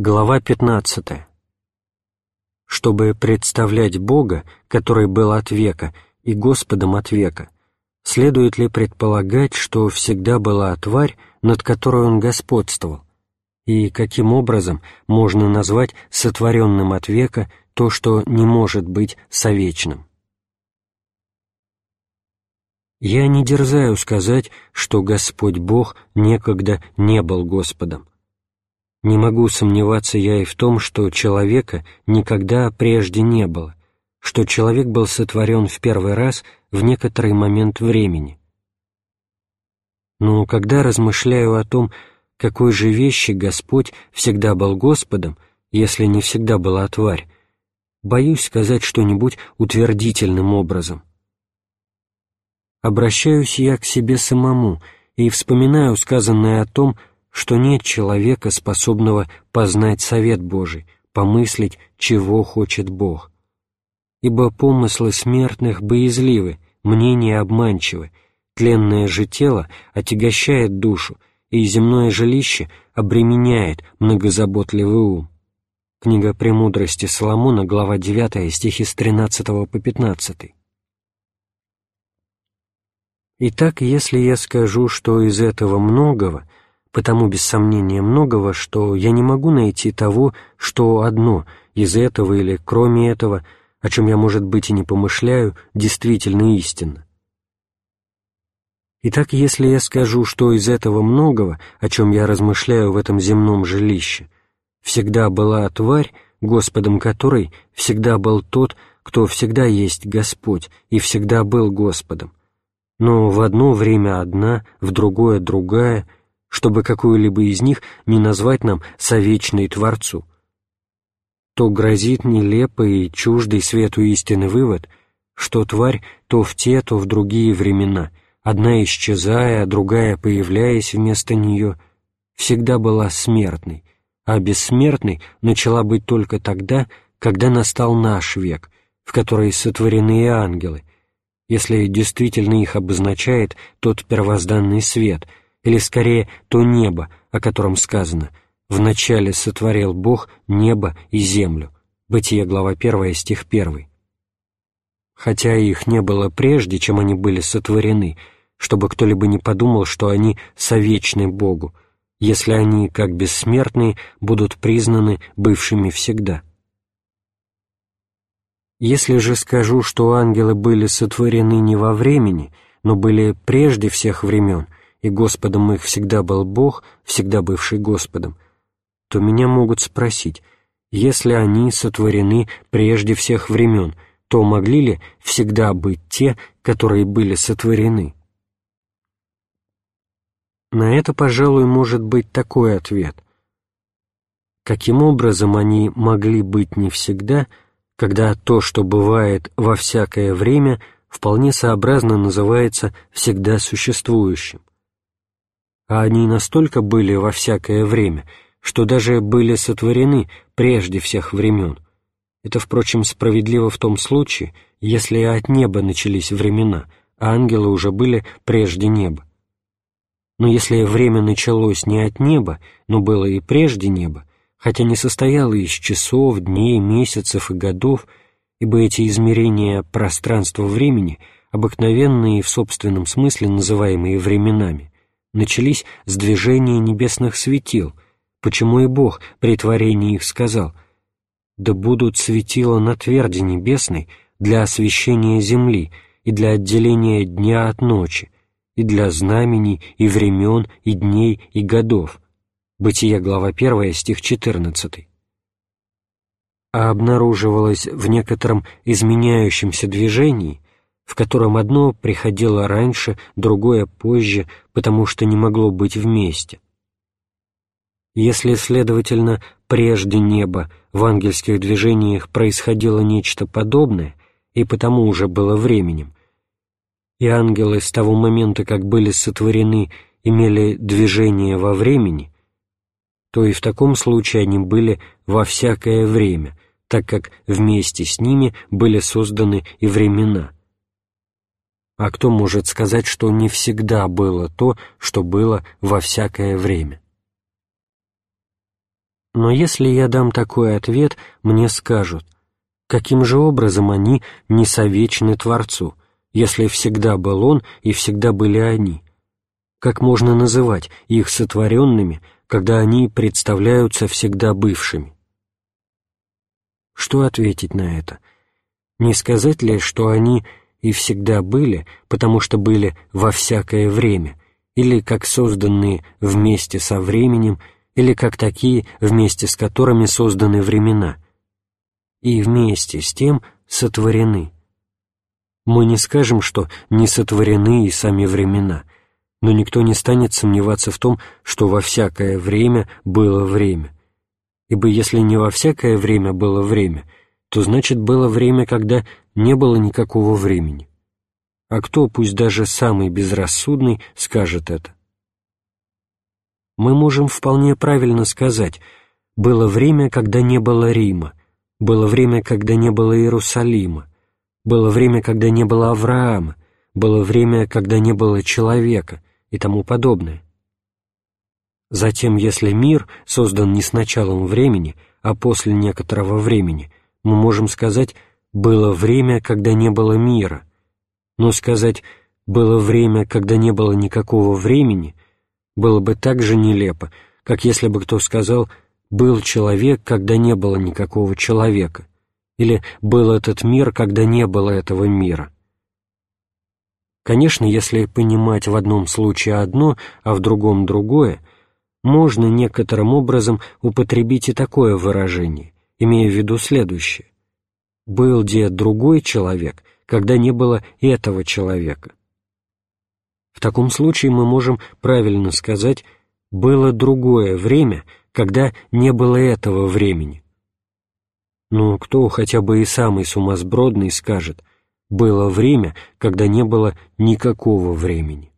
Глава 15. Чтобы представлять Бога, который был от века, и Господом от века, следует ли предполагать, что всегда была тварь, над которой он господствовал, и каким образом можно назвать сотворенным от века то, что не может быть совечным? Я не дерзаю сказать, что Господь Бог некогда не был Господом, не могу сомневаться я и в том, что человека никогда прежде не было, что человек был сотворен в первый раз в некоторый момент времени. Но когда размышляю о том, какой же вещи Господь всегда был Господом, если не всегда была тварь, боюсь сказать что-нибудь утвердительным образом. Обращаюсь я к себе самому и вспоминаю сказанное о том, что нет человека, способного познать совет Божий, помыслить, чего хочет Бог. Ибо помыслы смертных боязливы, мнения обманчивы, тленное же тело отягощает душу, и земное жилище обременяет многозаботливый ум. Книга «Премудрости Соломона», глава 9, стихи с 13 по 15. Итак, если я скажу, что из этого многого — потому без сомнения многого, что я не могу найти того, что одно из этого или кроме этого, о чем я, может быть, и не помышляю, действительно истинно. Итак, если я скажу, что из этого многого, о чем я размышляю в этом земном жилище, всегда была тварь, Господом которой всегда был тот, кто всегда есть Господь и всегда был Господом, но в одно время одна, в другое другая — чтобы какую-либо из них не назвать нам совечной Творцу. То грозит нелепый и чуждый свету истины вывод, что тварь то в те, то в другие времена, одна исчезая, а другая появляясь вместо нее, всегда была смертной, а бессмертной начала быть только тогда, когда настал наш век, в который сотворены и ангелы, если действительно их обозначает тот первозданный свет — или скорее то небо, о котором сказано «Вначале сотворил Бог небо и землю» Бытие, глава 1, стих 1. Хотя их не было прежде, чем они были сотворены, чтобы кто-либо не подумал, что они совечны Богу, если они, как бессмертные, будут признаны бывшими всегда. Если же скажу, что ангелы были сотворены не во времени, но были прежде всех времен, и Господом их всегда был Бог, всегда бывший Господом, то меня могут спросить, если они сотворены прежде всех времен, то могли ли всегда быть те, которые были сотворены? На это, пожалуй, может быть такой ответ. Каким образом они могли быть не всегда, когда то, что бывает во всякое время, вполне сообразно называется всегда существующим? А они настолько были во всякое время, что даже были сотворены прежде всех времен. Это, впрочем, справедливо в том случае, если от неба начались времена, а ангелы уже были прежде неба. Но если время началось не от неба, но было и прежде неба, хотя не состояло из часов, дней, месяцев и годов, ибо эти измерения пространства-времени, обыкновенные в собственном смысле называемые временами, начались с движения небесных светил, почему и Бог при творении их сказал «Да будут светила на тверди небесной для освещения земли и для отделения дня от ночи, и для знамений, и времен, и дней, и годов». Бытие, глава 1, стих 14. А обнаруживалось в некотором изменяющемся движении – в котором одно приходило раньше, другое позже, потому что не могло быть вместе. Если, следовательно, прежде неба в ангельских движениях происходило нечто подобное, и потому уже было временем, и ангелы с того момента, как были сотворены, имели движение во времени, то и в таком случае они были во всякое время, так как вместе с ними были созданы и времена — а кто может сказать, что не всегда было то, что было во всякое время? Но если я дам такой ответ, мне скажут, каким же образом они не совечны Творцу, если всегда был Он и всегда были они? Как можно называть их сотворенными, когда они представляются всегда бывшими? Что ответить на это? Не сказать ли, что они и всегда были, потому что были во всякое время, или как созданные вместе со временем, или как такие, вместе с которыми созданы времена, и вместе с тем сотворены. Мы не скажем, что не сотворены и сами времена, но никто не станет сомневаться в том, что во всякое время было время. Ибо если не во всякое время было время, то значит было время, когда не было никакого времени. А кто, пусть даже самый безрассудный, скажет это? Мы можем вполне правильно сказать, было время, когда не было Рима, было время, когда не было Иерусалима, было время, когда не было Авраама, было время, когда не было человека и тому подобное. Затем, если мир создан не с началом времени, а после некоторого времени, мы можем сказать было время, когда не было мира, но сказать «было время, когда не было никакого времени» было бы так же нелепо, как если бы кто сказал «был человек, когда не было никакого человека» или «был этот мир, когда не было этого мира». Конечно, если понимать в одном случае одно, а в другом другое, можно некоторым образом употребить и такое выражение, имея в виду следующее был где другой человек, когда не было этого человека. В таком случае мы можем правильно сказать «было другое время, когда не было этого времени». Но кто хотя бы и самый сумасбродный скажет «было время, когда не было никакого времени».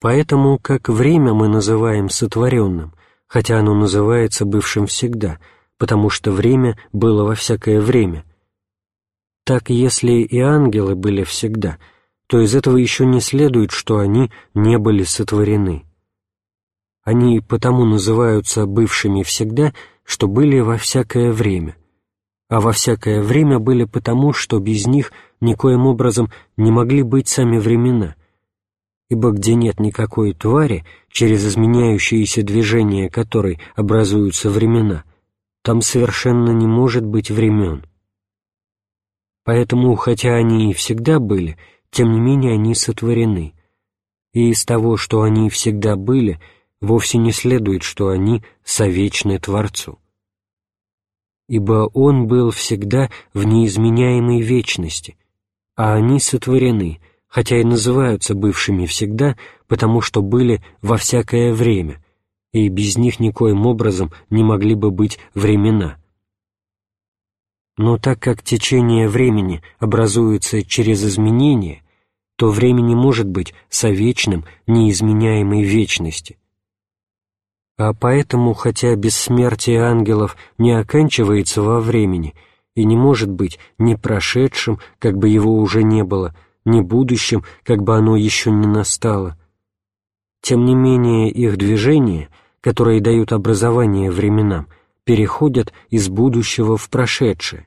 Поэтому как время мы называем сотворенным, хотя оно называется бывшим всегда – потому что время было во всякое время. Так если и ангелы были всегда, то из этого еще не следует, что они не были сотворены. Они потому называются бывшими всегда, что были во всякое время, а во всякое время были потому, что без них никоим образом не могли быть сами времена, ибо где нет никакой твари, через изменяющиеся движения которой образуются времена, там совершенно не может быть времен. Поэтому, хотя они и всегда были, тем не менее они сотворены, и из того, что они всегда были, вовсе не следует, что они совечны Творцу. Ибо Он был всегда в неизменяемой вечности, а они сотворены, хотя и называются бывшими всегда, потому что были во всякое время — и без них никоим образом не могли бы быть времена. Но так как течение времени образуется через изменение, то время не может быть совечным, неизменяемой вечности. А поэтому, хотя бессмертие ангелов не оканчивается во времени и не может быть ни прошедшим, как бы его уже не было, ни будущим, как бы оно еще не настало, тем не менее их движение — которые дают образование временам, переходят из будущего в прошедшее,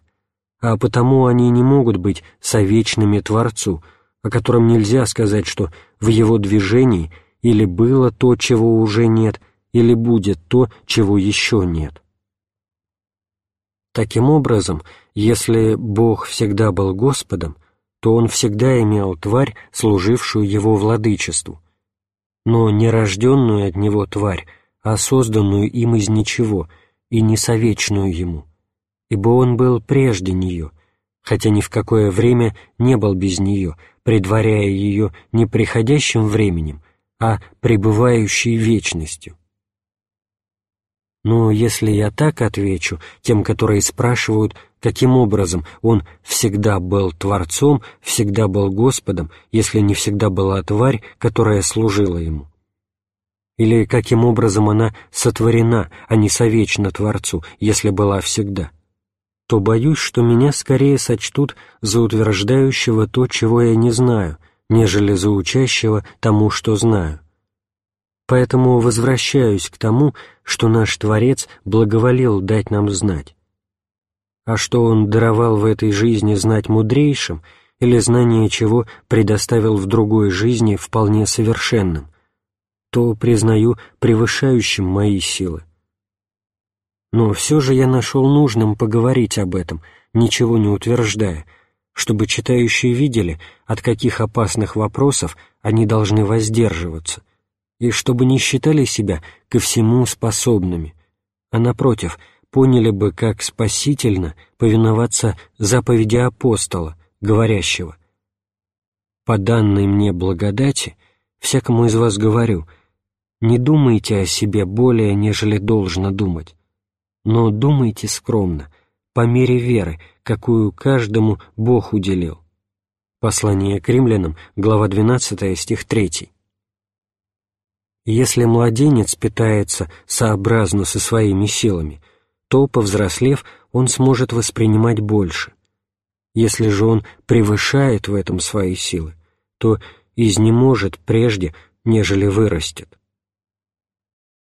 а потому они не могут быть совечными Творцу, о котором нельзя сказать, что в его движении или было то, чего уже нет, или будет то, чего еще нет. Таким образом, если Бог всегда был Господом, то Он всегда имел тварь, служившую Его владычеству, но нерожденную от Него тварь, а созданную им из ничего и не совечную ему, ибо он был прежде нее, хотя ни в какое время не был без нее, предваряя ее не приходящим временем, а пребывающей вечностью. Но если я так отвечу тем, которые спрашивают, каким образом он всегда был Творцом, всегда был Господом, если не всегда была тварь, которая служила ему, или каким образом она сотворена, а не совечна Творцу, если была всегда, то боюсь, что меня скорее сочтут за утверждающего то, чего я не знаю, нежели за учащего тому, что знаю. Поэтому возвращаюсь к тому, что наш Творец благоволил дать нам знать. А что Он даровал в этой жизни знать мудрейшим, или знание чего предоставил в другой жизни вполне совершенным, то признаю превышающим мои силы. Но все же я нашел нужным поговорить об этом, ничего не утверждая, чтобы читающие видели, от каких опасных вопросов они должны воздерживаться — и чтобы не считали себя ко всему способными, а, напротив, поняли бы, как спасительно повиноваться заповеди апостола, говорящего «По данной мне благодати, всякому из вас говорю, не думайте о себе более, нежели должно думать, но думайте скромно, по мере веры, какую каждому Бог уделил». Послание к римлянам, глава 12, стих 3. Если младенец питается сообразно со своими силами, то, повзрослев, он сможет воспринимать больше. Если же он превышает в этом свои силы, то изнеможет прежде, нежели вырастет.